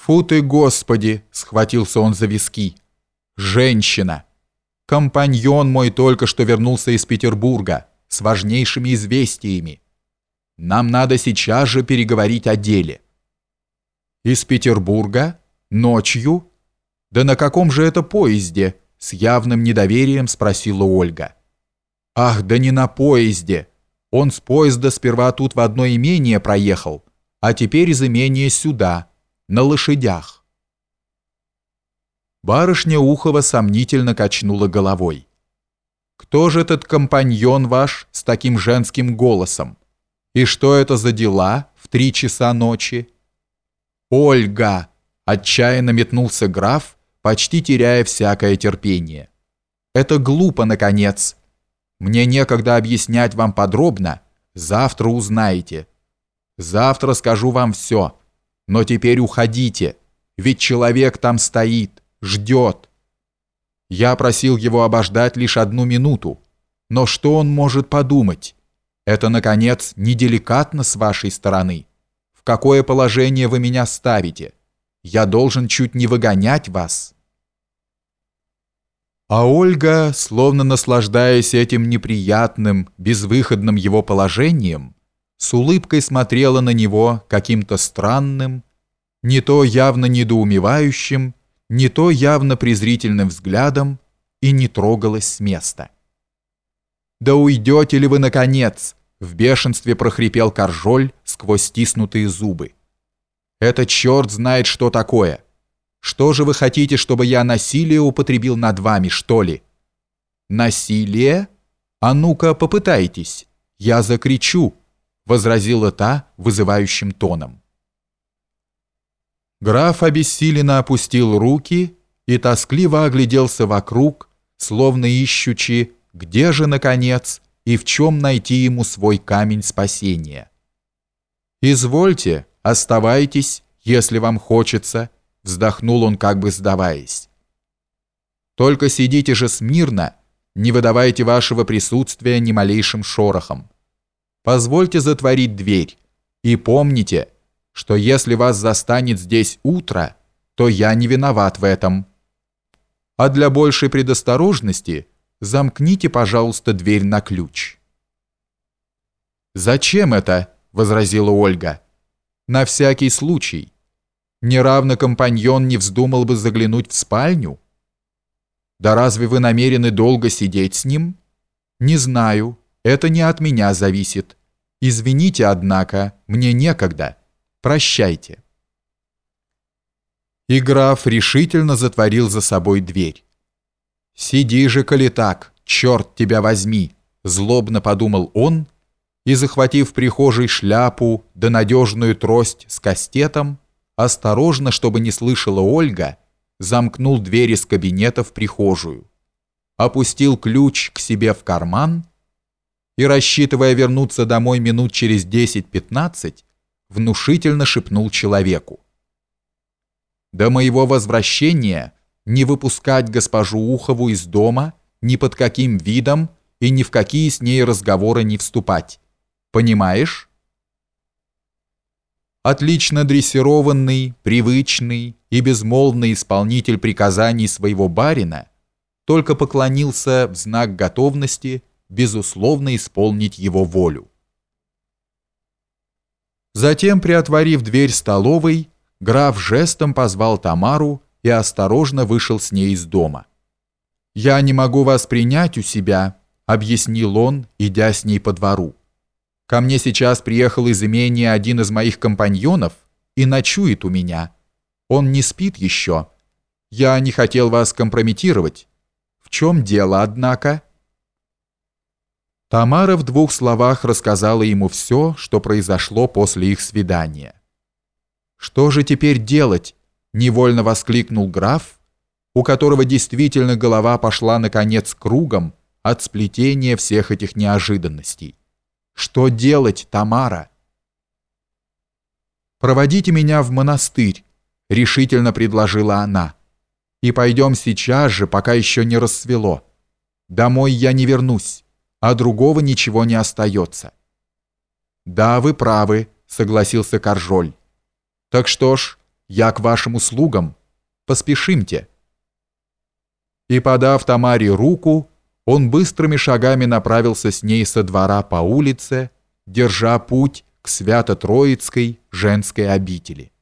«Фу ты, Господи!» — схватился он за виски. «Женщина! Компаньон мой только что вернулся из Петербурга с важнейшими известиями. Нам надо сейчас же переговорить о деле». «Из Петербурга? Ночью? Да на каком же это поезде?» — с явным недоверием спросила Ольга. «Ах, да не на поезде! Он с поезда сперва тут в одно имение проехал, а теперь из имения сюда» на лошадях. Барышня Ухова сомнительно качнула головой. «Кто же этот компаньон ваш с таким женским голосом? И что это за дела в три часа ночи?» «Ольга!» – отчаянно метнулся граф, почти теряя всякое терпение. «Это глупо, наконец. Мне некогда объяснять вам подробно. Завтра узнаете. Завтра скажу вам все. Но теперь уходите, ведь человек там стоит, ждет. Я просил его обождать лишь одну минуту. Но что он может подумать? Это, наконец, неделикатно с вашей стороны. В какое положение вы меня ставите? Я должен чуть не выгонять вас». А Ольга, словно наслаждаясь этим неприятным, безвыходным его положением, с улыбкой смотрела на него каким-то странным, не то явно недоумевающим, не то явно презрительным взглядом и не трогалась с места. «Да уйдете ли вы, наконец?» — в бешенстве прохрипел Коржоль сквозь стиснутые зубы. «Это черт знает, что такое. Что же вы хотите, чтобы я насилие употребил над вами, что ли?» «Насилие? А ну-ка, попытайтесь. Я закричу возразила та вызывающим тоном. Граф обессиленно опустил руки и тоскливо огляделся вокруг, словно ищучи, где же, наконец, и в чем найти ему свой камень спасения. «Извольте, оставайтесь, если вам хочется», вздохнул он, как бы сдаваясь. «Только сидите же смирно, не выдавайте вашего присутствия ни малейшим шорохом. Позвольте затворить дверь. И помните, что если вас застанет здесь утро, то я не виноват в этом. А для большей предосторожности замкните, пожалуйста, дверь на ключ. «Зачем это?» – возразила Ольга. «На всякий случай. Неравно компаньон не вздумал бы заглянуть в спальню?» «Да разве вы намерены долго сидеть с ним?» «Не знаю. Это не от меня зависит. Извините, однако, мне некогда. Прощайте. И граф решительно затворил за собой дверь. «Сиди же, коли так, черт тебя возьми!» Злобно подумал он и, захватив в прихожей шляпу да надежную трость с кастетом, осторожно, чтобы не слышала Ольга, замкнул дверь из кабинета в прихожую, опустил ключ к себе в карман и, рассчитывая вернуться домой минут через 10-15, внушительно шепнул человеку. «До моего возвращения не выпускать госпожу Ухову из дома ни под каким видом и ни в какие с ней разговоры не вступать. Понимаешь?» Отлично дрессированный, привычный и безмолвный исполнитель приказаний своего барина только поклонился в знак готовности безусловно исполнить его волю. Затем, приотворив дверь столовой, граф жестом позвал Тамару и осторожно вышел с ней из дома. «Я не могу вас принять у себя», — объяснил он, идя с ней по двору. «Ко мне сейчас приехал из имения один из моих компаньонов и ночует у меня. Он не спит еще. Я не хотел вас компрометировать. В чем дело, однако?» Тамара в двух словах рассказала ему все, что произошло после их свидания. «Что же теперь делать?» – невольно воскликнул граф, у которого действительно голова пошла наконец кругом от сплетения всех этих неожиданностей. «Что делать, Тамара?» «Проводите меня в монастырь», – решительно предложила она. «И пойдем сейчас же, пока еще не рассвело. Домой я не вернусь» а другого ничего не остается. «Да, вы правы», — согласился Коржоль. «Так что ж, Я к вашим услугам. Поспешимте». И, подав Тамаре руку, он быстрыми шагами направился с ней со двора по улице, держа путь к Свято-Троицкой женской обители.